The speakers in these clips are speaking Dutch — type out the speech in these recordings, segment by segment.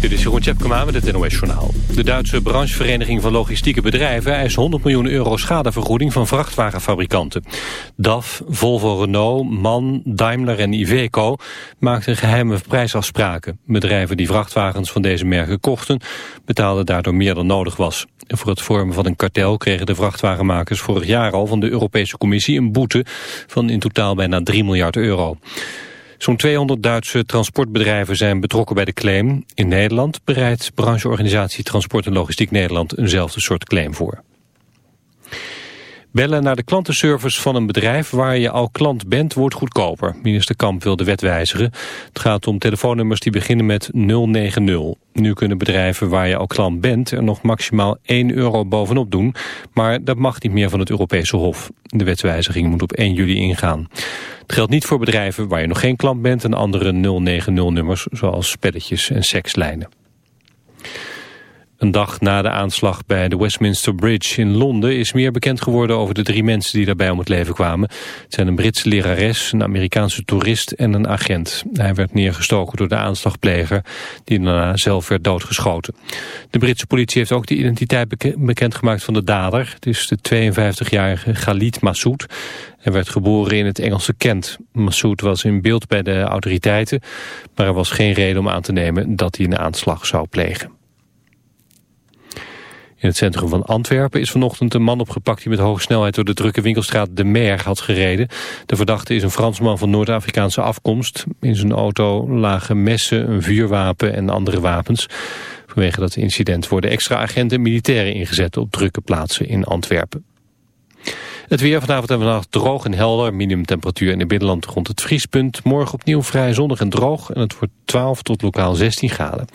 Dit is Jeroen Tjepkema met het NOS Journaal. De Duitse branchevereniging van logistieke bedrijven eist 100 miljoen euro schadevergoeding van vrachtwagenfabrikanten. DAF, Volvo Renault, MAN, Daimler en Iveco maakten geheime prijsafspraken. Bedrijven die vrachtwagens van deze merken kochten betaalden daardoor meer dan nodig was. Voor het vormen van een kartel kregen de vrachtwagenmakers vorig jaar al van de Europese Commissie een boete van in totaal bijna 3 miljard euro. Zo'n 200 Duitse transportbedrijven zijn betrokken bij de claim. In Nederland bereidt brancheorganisatie Transport en Logistiek Nederland eenzelfde soort claim voor. Bellen naar de klantenservice van een bedrijf waar je al klant bent wordt goedkoper. Minister Kamp wil de wet wijzigen. Het gaat om telefoonnummers die beginnen met 090. Nu kunnen bedrijven waar je al klant bent er nog maximaal 1 euro bovenop doen. Maar dat mag niet meer van het Europese Hof. De wetswijziging moet op 1 juli ingaan. Het geldt niet voor bedrijven waar je nog geen klant bent en andere 090-nummers zoals spelletjes en sekslijnen. Een dag na de aanslag bij de Westminster Bridge in Londen is meer bekend geworden over de drie mensen die daarbij om het leven kwamen. Het zijn een Britse lerares, een Amerikaanse toerist en een agent. Hij werd neergestoken door de aanslagpleger die daarna zelf werd doodgeschoten. De Britse politie heeft ook de identiteit bekendgemaakt van de dader. Het is de 52-jarige Khalid Massoud. Hij werd geboren in het Engelse Kent. Massoud was in beeld bij de autoriteiten, maar er was geen reden om aan te nemen dat hij een aanslag zou plegen. In het centrum van Antwerpen is vanochtend een man opgepakt die met hoge snelheid door de drukke winkelstraat De Mer had gereden. De verdachte is een Fransman van Noord-Afrikaanse afkomst. In zijn auto lagen messen, een vuurwapen en andere wapens. Vanwege dat incident worden extra agenten en militairen ingezet op drukke plaatsen in Antwerpen. Het weer vanavond en vannacht droog en helder. Minimumtemperatuur in het binnenland rond het vriespunt. Morgen opnieuw vrij zonnig en droog. En het wordt 12 tot lokaal 16 graden.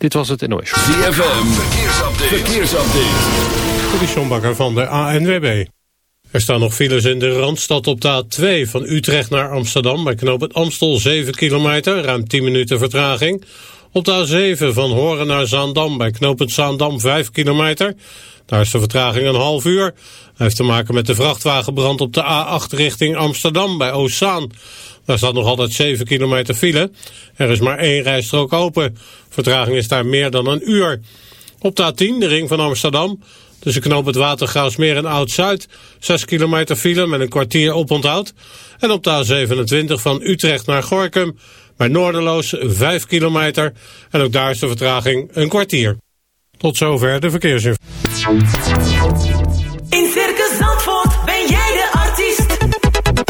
Dit was het NOS. ZFM, verkeersupdate. verkeersupdate. De Bakker van de ANWB. Er staan nog files in de Randstad op de A2 van Utrecht naar Amsterdam... bij knoop het Amstel 7 kilometer, ruim 10 minuten vertraging. Op de A7 van Horen naar Zaandam bij knoop het Zaandam 5 kilometer... Daar is de vertraging een half uur. Hij heeft te maken met de vrachtwagenbrand op de A8 richting Amsterdam bij Oostzaan. Daar staat nog altijd 7 kilometer file. Er is maar één rijstrook open. Vertraging is daar meer dan een uur. Op de A10, de ring van Amsterdam, tussen knoop het Watergraafsmeer en Oud-Zuid, 6 kilometer file met een kwartier oponthoud. En op de A27 van Utrecht naar Gorkum, bij Noorderloos 5 kilometer. En ook daar is de vertraging een kwartier. Tot zover de verkeersinformatie.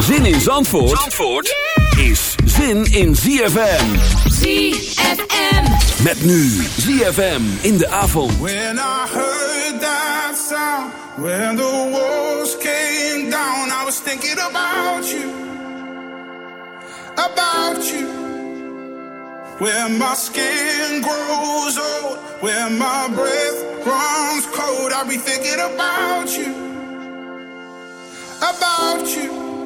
Zin in Zandvoort, Zandvoort yeah! is zin in ZFM. ZFM. Met nu ZFM in de avond. When I heard that sound, when the walls came down, I was thinking about you. About you. Where my skin grows old, where my breath runs cold, I'll be thinking about you. About you.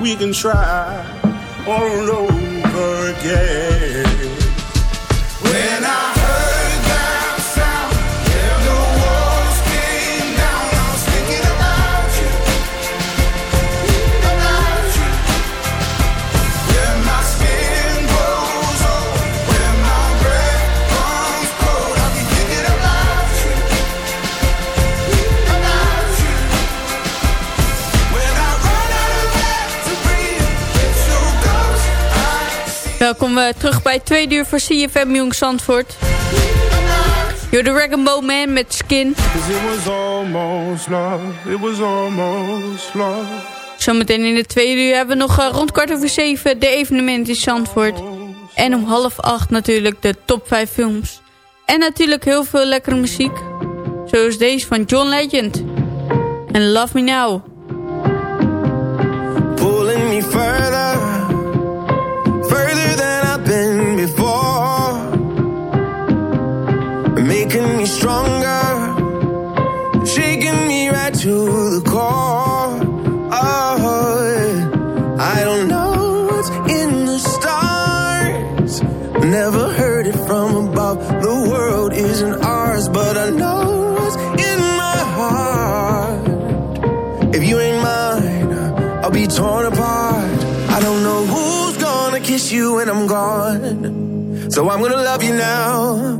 We can try all over again. Welkom eh, terug bij tweede uur voor CFM Jong Zandvoort. You're the Rag Bow Man met Skin. It was almost love, it was almost love. Zometeen in de tweede uur hebben we nog eh, rond kwart over zeven de evenementen in Zandvoort. En om half acht natuurlijk de top 5 films. En natuurlijk heel veel lekkere muziek. Zoals deze van John Legend. En Love Me Now. Stronger, shaking me right to the core. Oh, I don't know what's in the stars, never heard it from above. The world isn't ours, but I know what's in my heart. If you ain't mine, I'll be torn apart. I don't know who's gonna kiss you when I'm gone. So I'm gonna love you now,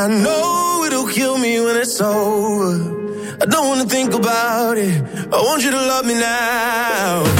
I know it'll kill me when it's over. I don't wanna think about it. I want you to love me now.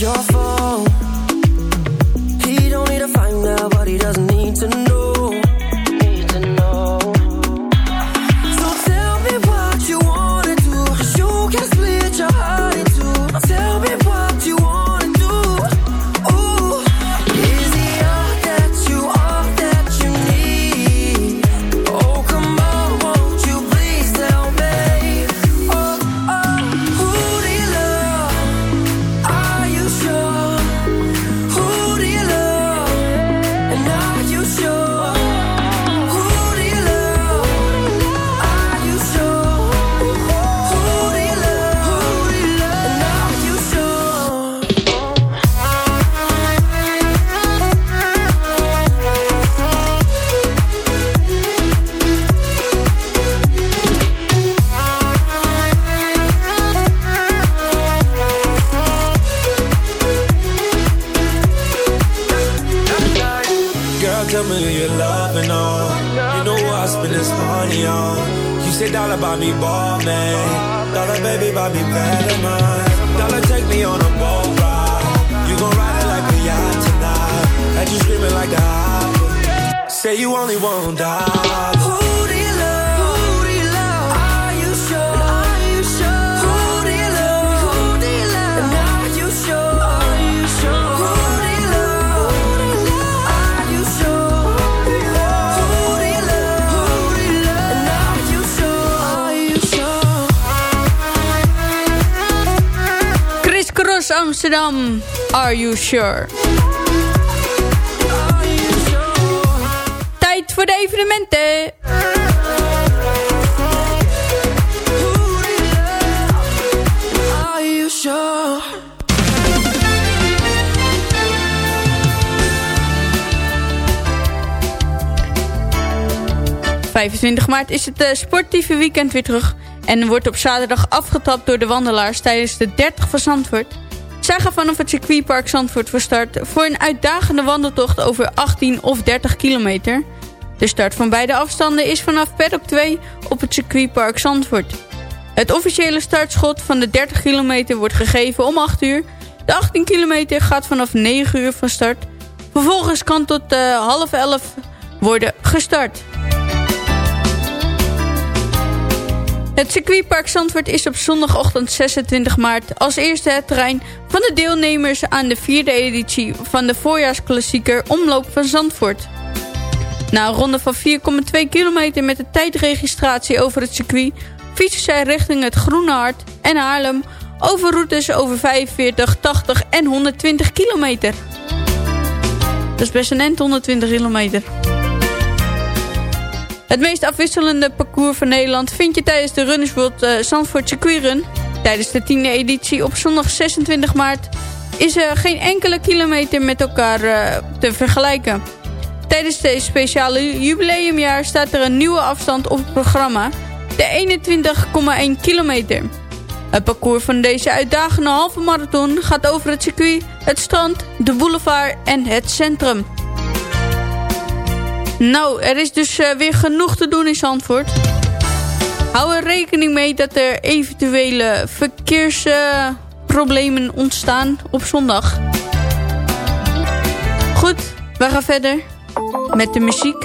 your fault. Tijd voor de evenementen. ...25 maart is het eh, sportieve weekend weer terug... ...en wordt op zaterdag afgetapt door de wandelaars... ...tijdens de 30 van Zandvoort... Zij gaan vanaf het circuitpark Zandvoort voor start... voor een uitdagende wandeltocht over 18 of 30 kilometer. De start van beide afstanden is vanaf paddock 2 op het circuitpark Zandvoort. Het officiële startschot van de 30 kilometer wordt gegeven om 8 uur. De 18 kilometer gaat vanaf 9 uur van start. Vervolgens kan tot uh, half 11 worden gestart. Het circuitpark Zandvoort is op zondagochtend 26 maart als eerste het terrein van de deelnemers aan de vierde editie van de voorjaarsklassieker Omloop van Zandvoort. Na een ronde van 4,2 kilometer met de tijdregistratie over het circuit fietsen zij richting het Groene Hart en Haarlem over routes over 45, 80 en 120 kilometer. Dat is best een end 120 kilometer. Het meest afwisselende parcours van Nederland vind je tijdens de Runners World uh, Zandvoort Circuit Run. Tijdens de tiende editie op zondag 26 maart is er geen enkele kilometer met elkaar uh, te vergelijken. Tijdens deze speciale jubileumjaar staat er een nieuwe afstand op het programma. De 21,1 kilometer. Het parcours van deze uitdagende halve marathon gaat over het circuit, het strand, de boulevard en het centrum. Nou, er is dus uh, weer genoeg te doen in Zandvoort. Hou er rekening mee dat er eventuele verkeersproblemen uh, ontstaan op zondag. Goed, we gaan verder met de muziek.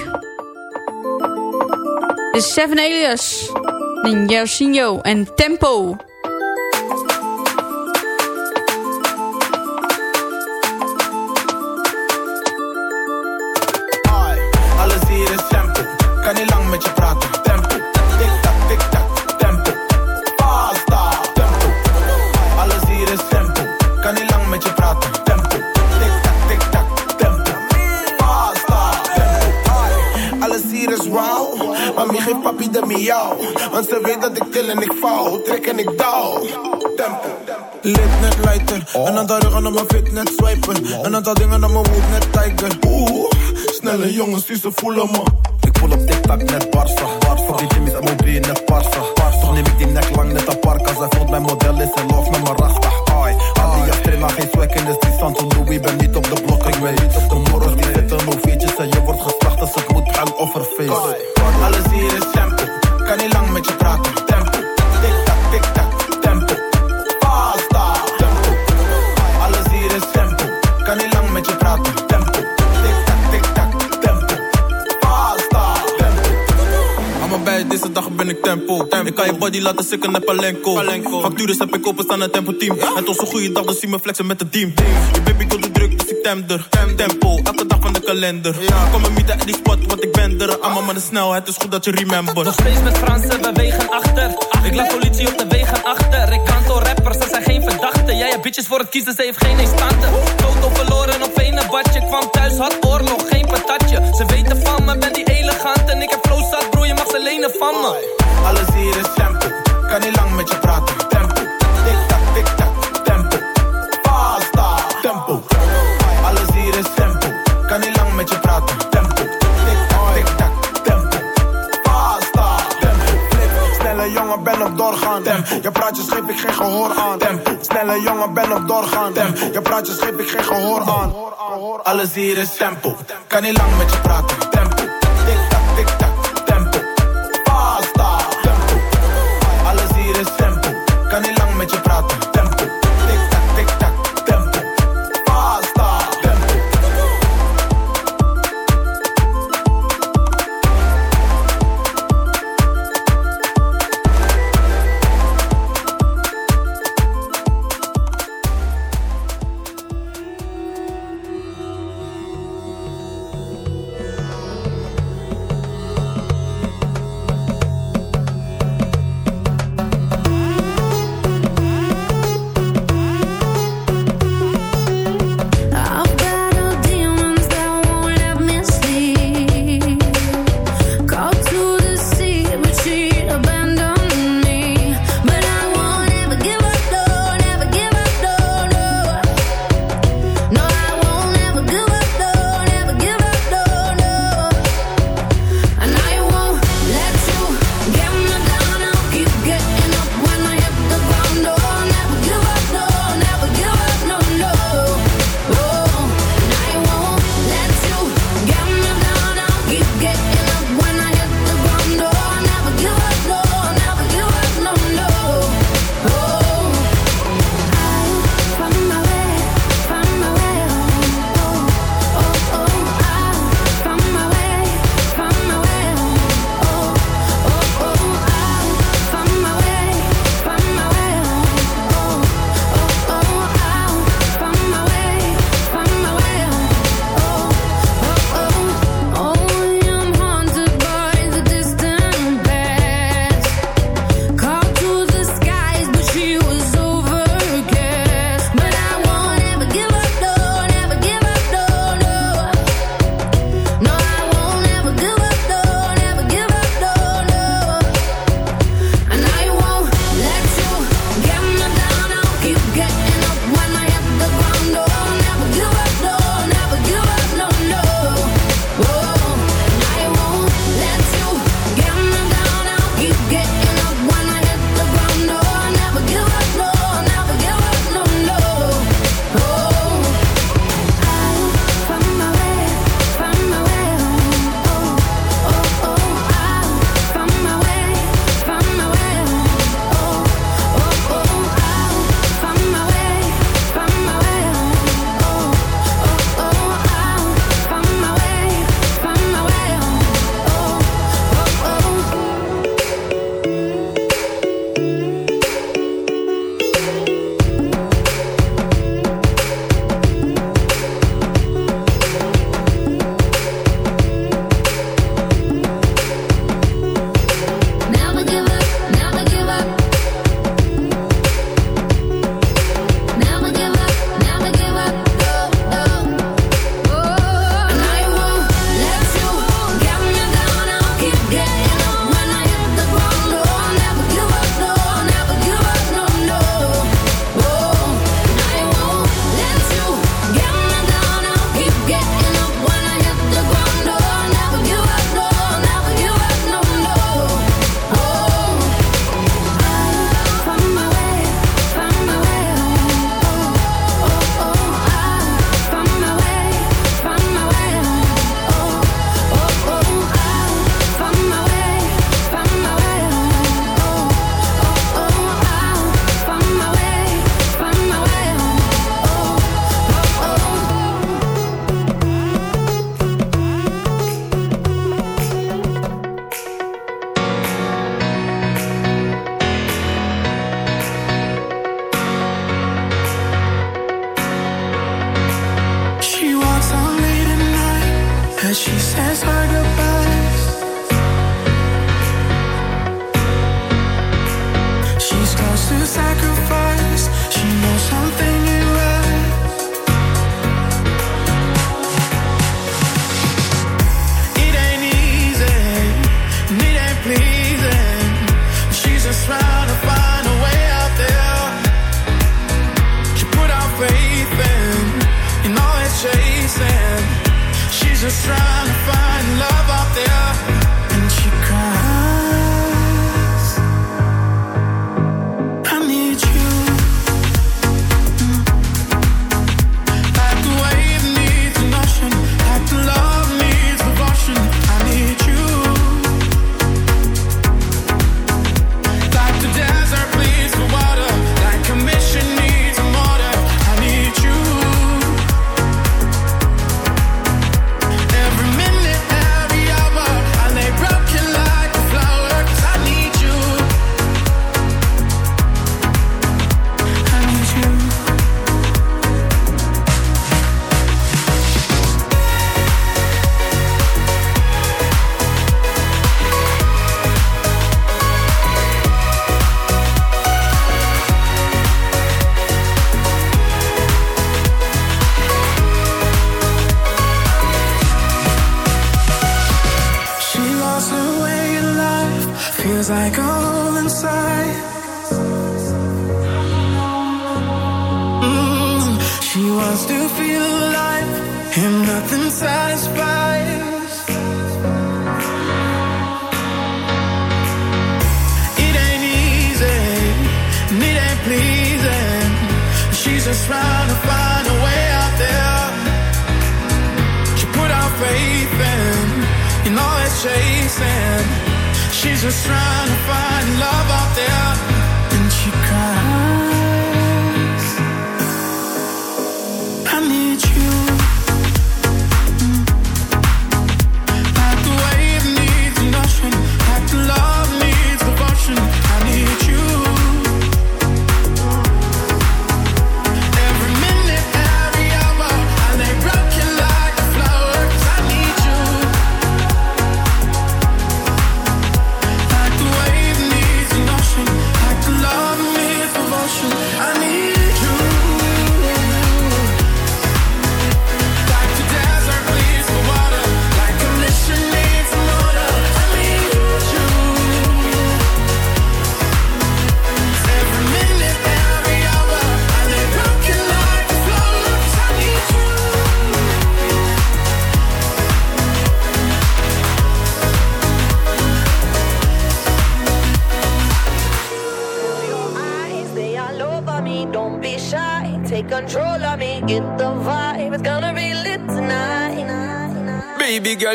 De Seven Alias, Jarcinho en Tempo. Aantal ruggen op mijn fit net swipen. Een aantal dingen op mijn hoed net tiger. Oeh, snelle jongens die ze voelen me. Pull op TikTok net body laten sikken net palenko. palenko. Factures heb ik openstaan een tempo team. Ja? En tot zo'n goede dag, dan zie me flexen met het team. Je baby komt de druk, dus ik temder. Tem. Tempo, elke dag van de kalender. Ja. Kom me mieten in die spot, want ik ben er. Allemaal maar de snelheid, is goed dat je remember. Nog steeds met Fransen, we wegen achter. achter. Ik laat politie op de wegen achter. Ik kan door rappers, dat zijn geen verdachten. Jij hebt bitches voor het kiezen, ze heeft geen instanten. Toto verloren op een badje. Kwam thuis, had oorlog, geen patatje. Ze weten van me, ben die elegant. En ik heb flow zat, bro, je mag ze lenen van me. Alles hier is shampoo, kan niet lang met je praten. Tempo, tik-tak, tik-tak, tempo. Basta, tempo. Alles hier is tempo, kan niet lang met je praten. Tempo, tik-tak, tik-tak, tempo. Basta, tempo. Snelle jongen, ben op doorgaan. Tempo. Je praatjes geef ik geen gehoor aan. Tempo. Snelle jongen, ben op doorgaan. Tempo. Je praatjes geef ik geen gehoor aan. Alles hier is tempo, kan niet lang met je praten. Tempo,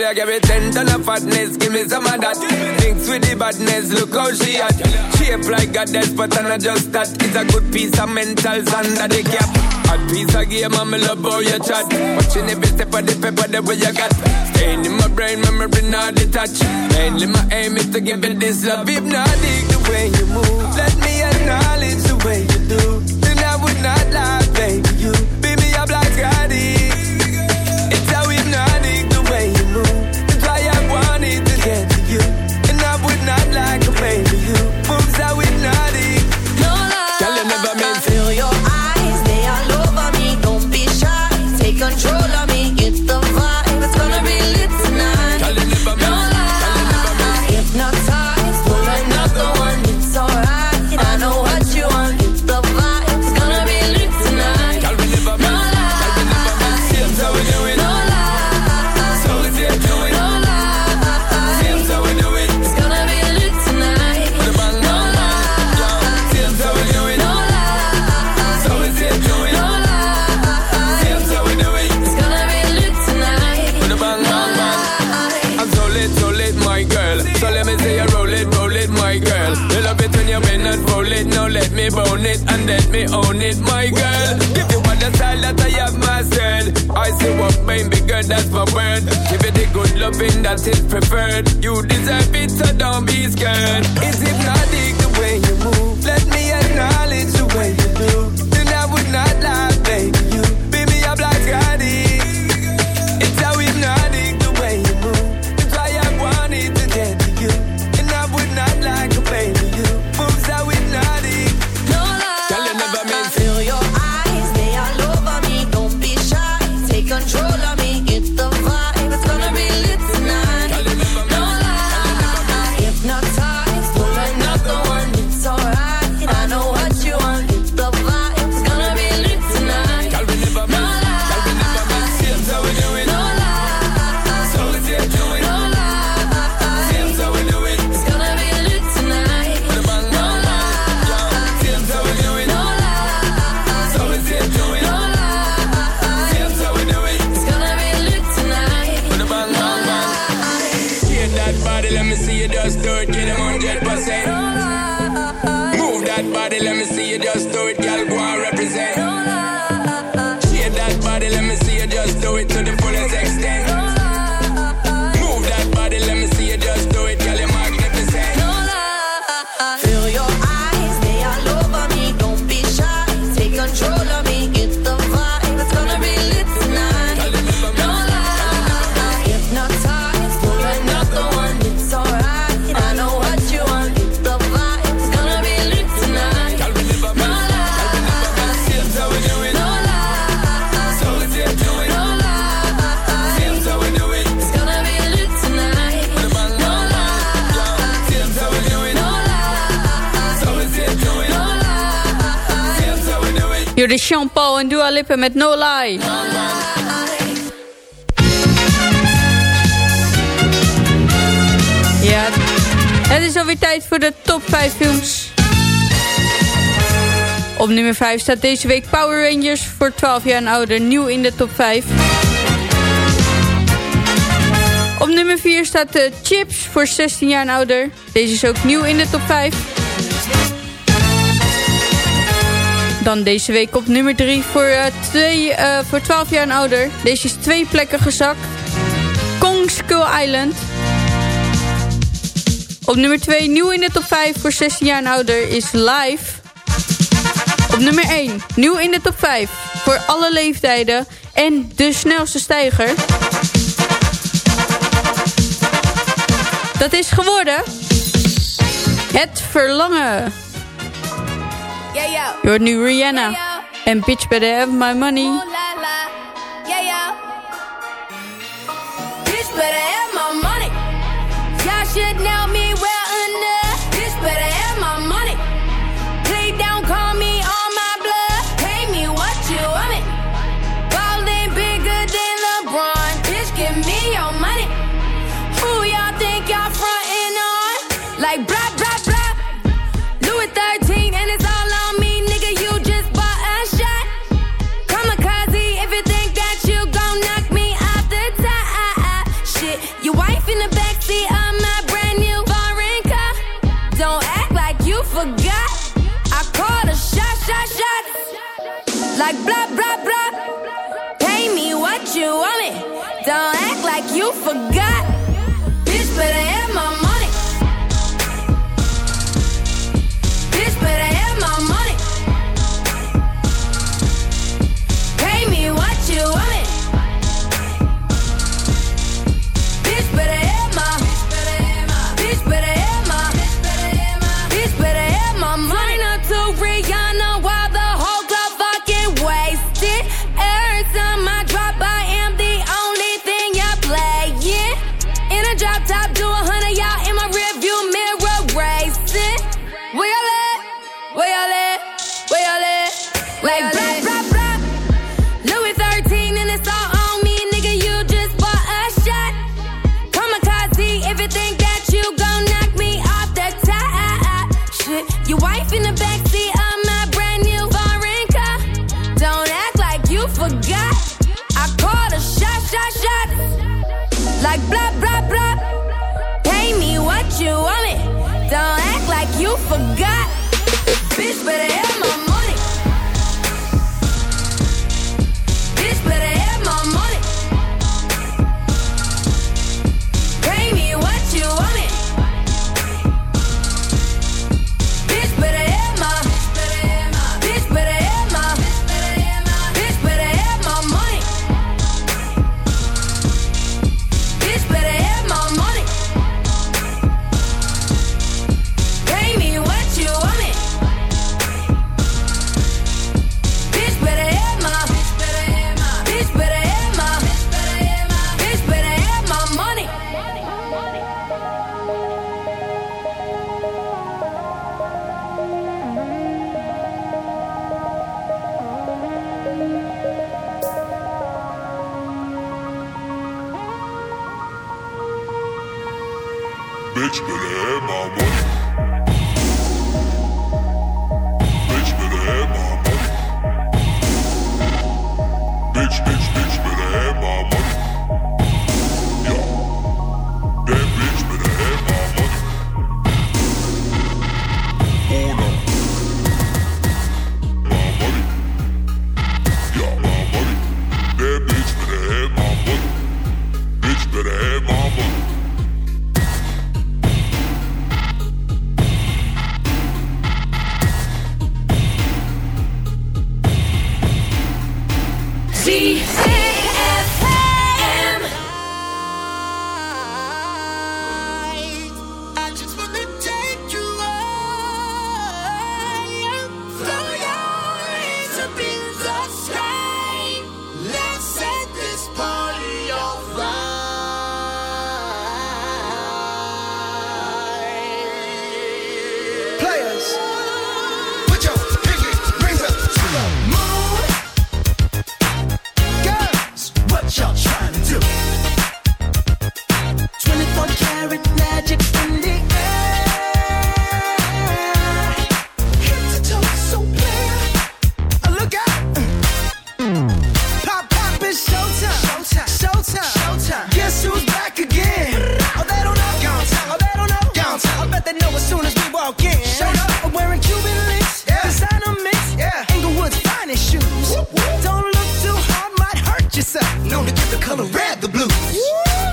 I give me ten ton of fatness. Give me some of that. Mix with the badness. Look how she at. Shape like goddess, but I'm not just that. It's a good piece of mentals under the cap. A piece of game, I'm love how you chat. Watching every step of the paper, the way you got. Staying in my brain, memory not detached. Mainly my aim is to give it this love. If not, dig the way you move. Let me acknowledge the way you do. own it, my girl. Give you all the style that I have myself. I see what made me good, that's my word. Give you the good loving that is preferred. You deserve it, so don't be scared. Is it not the way you move? Let me acknowledge. de Jean-Paul en Dua Lippen met No Lie. No. Ja, het is alweer tijd voor de top 5 films. Op nummer 5 staat deze week Power Rangers voor 12 jaar en ouder nieuw in de top 5. Op nummer 4 staat de Chips voor 16 jaar en ouder. Deze is ook nieuw in de top 5. dan deze week op nummer 3 voor, eh, eh, voor 12 jaar en ouder. Deze is twee plekken gezakt. Kong Skull Island. Op nummer 2, nieuw in de top 5 voor 16 jaar en ouder, is Live. Op nummer 1, nieuw in de top 5 voor alle leeftijden en de snelste stijger. Dat is geworden... Het Verlangen. Your new Rihanna. and bitch better have my money. like blah blah blah. Pay me what you want it. Don't act like you forgot. Bitch, better have my bitch, better have my money. yourself, known to get the color red, the blues.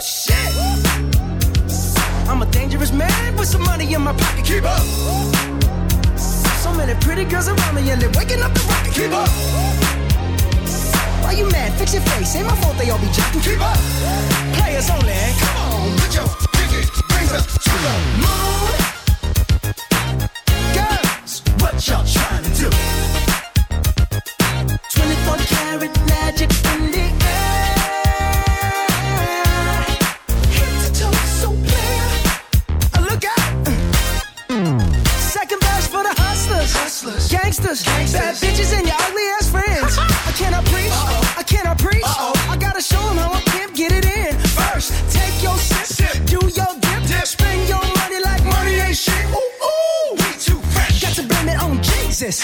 Shit. Woo. I'm a dangerous man with some money in my pocket. Keep up. Woo. So many pretty girls around me, and they're waking up the rocket. Keep up. Why you mad? Fix your face. Ain't my fault they all be jacking. Keep up. Players only. Come on, put your pinky rings up to the moon. Girls, what y'all trying to do?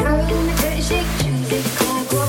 shake karışık cümle kurgu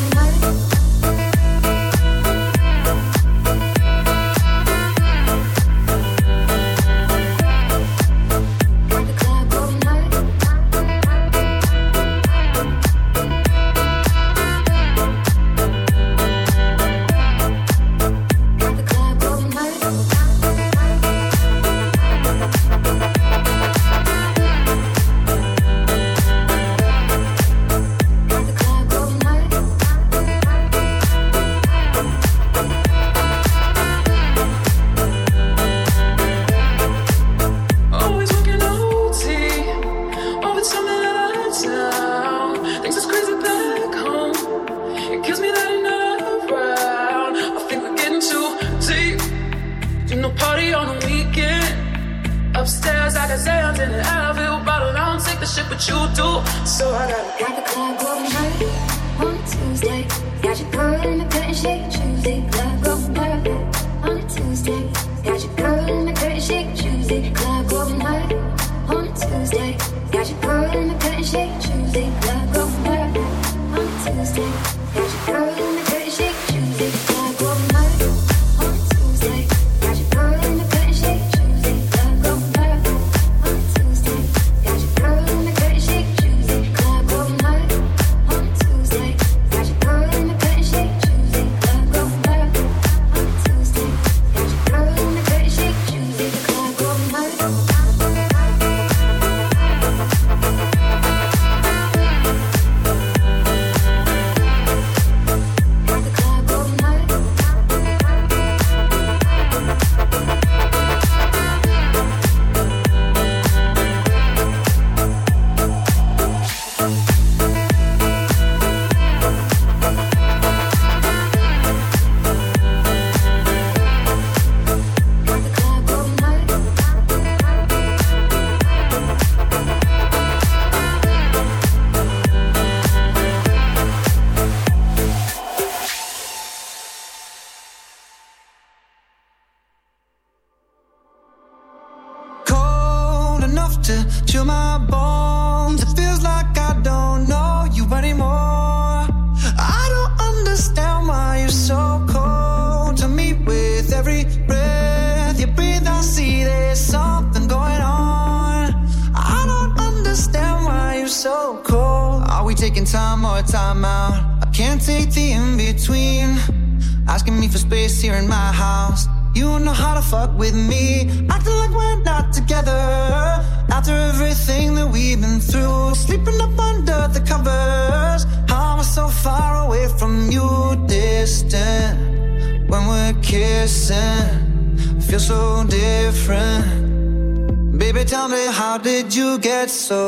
get so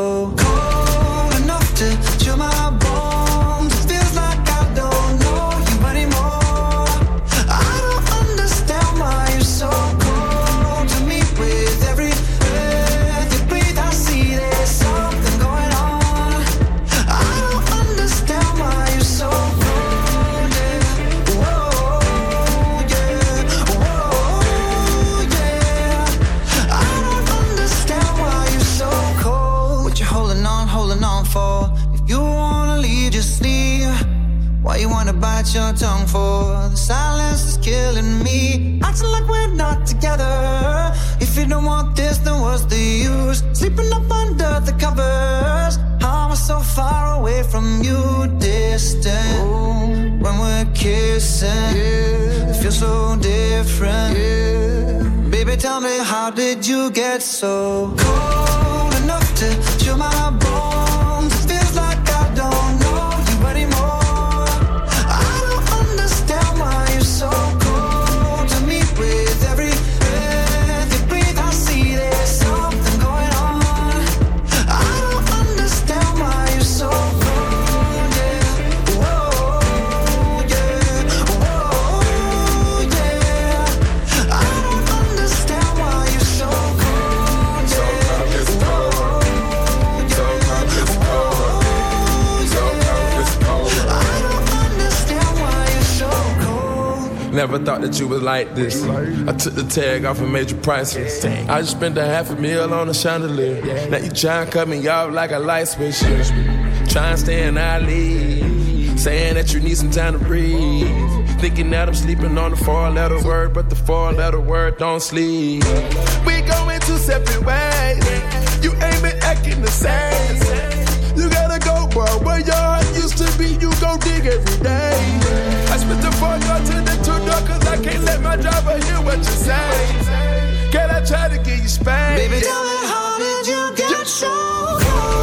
Why you wanna bite your tongue for? The silence is killing me. Acting like we're not together. If you don't want this, then what's the use? Sleeping up under the covers. How am I so far away from you, distant? When we're kissing, it feels so different. Baby, tell me, how did you get so cold enough to chill my bones? Never thought that you was like this. I took the tag off and made you priceless. I just spent a half a meal on a chandelier. Now you try and cut me off like a light switch. Try and stay in our. Saying that you need some time to breathe. Thinking that I'm sleeping on the four letter word, but the four letter word don't sleep. We going two separate ways. You ain't been acting the same. You gotta go, bro. Where your heart used to be, you go dig every day. I spit the four door to the two door, cause I can't let my driver hear what you say. Can I try to get you spanked? Baby, tell me how did you get so cold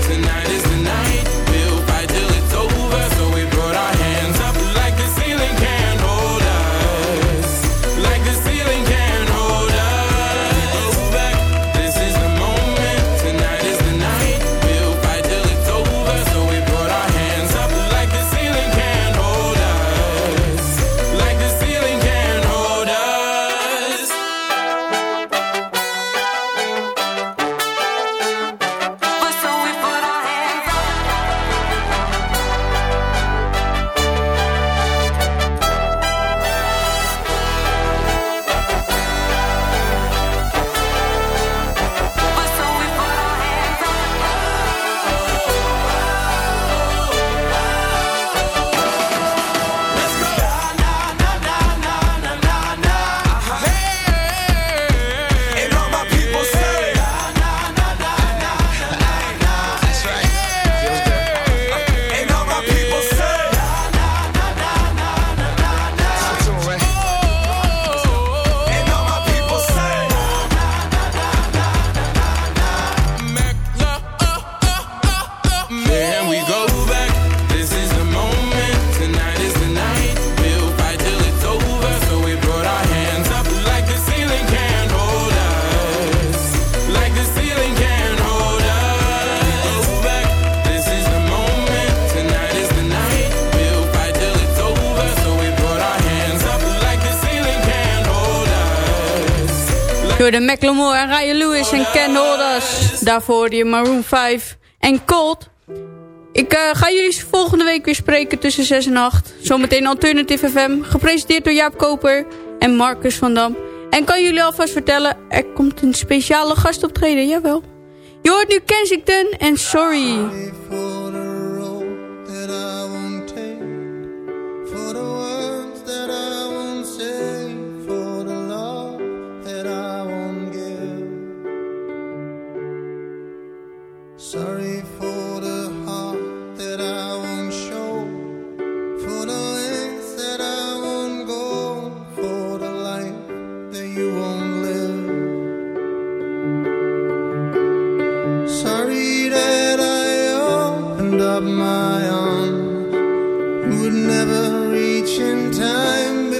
De Mclemore en Ryan Lewis en Ken Holders. Daarvoor de je Maroon 5 en Cold. Ik eh, ga jullie volgende week weer spreken tussen 6 en 8. Zometeen Alternative FM, gepresenteerd door Jaap Koper en Marcus van Dam. En kan jullie alvast vertellen, er komt een speciale gast optreden. jawel. Je hoort nu Kensington en Sorry. would never reach in time.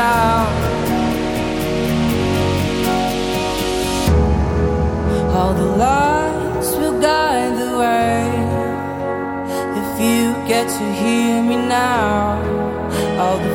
out. All the lights will guide the way. If you get to hear me now, all the